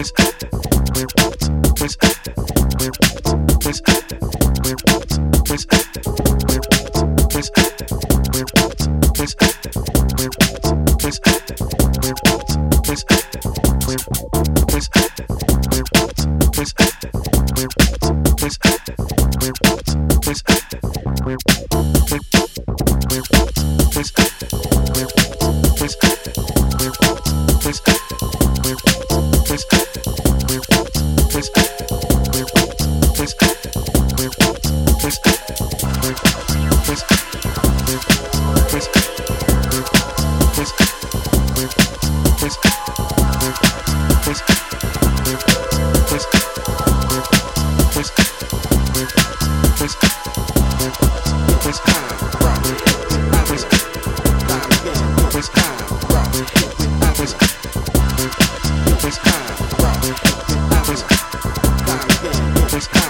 We're Thank you.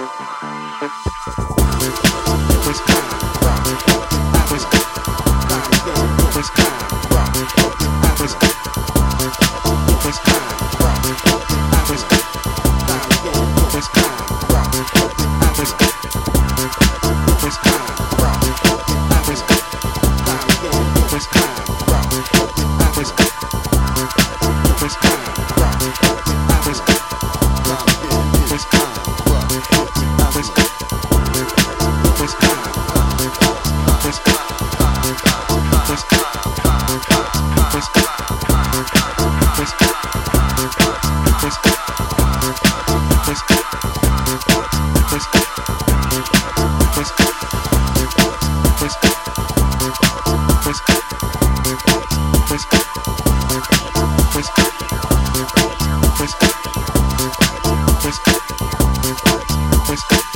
Let's go.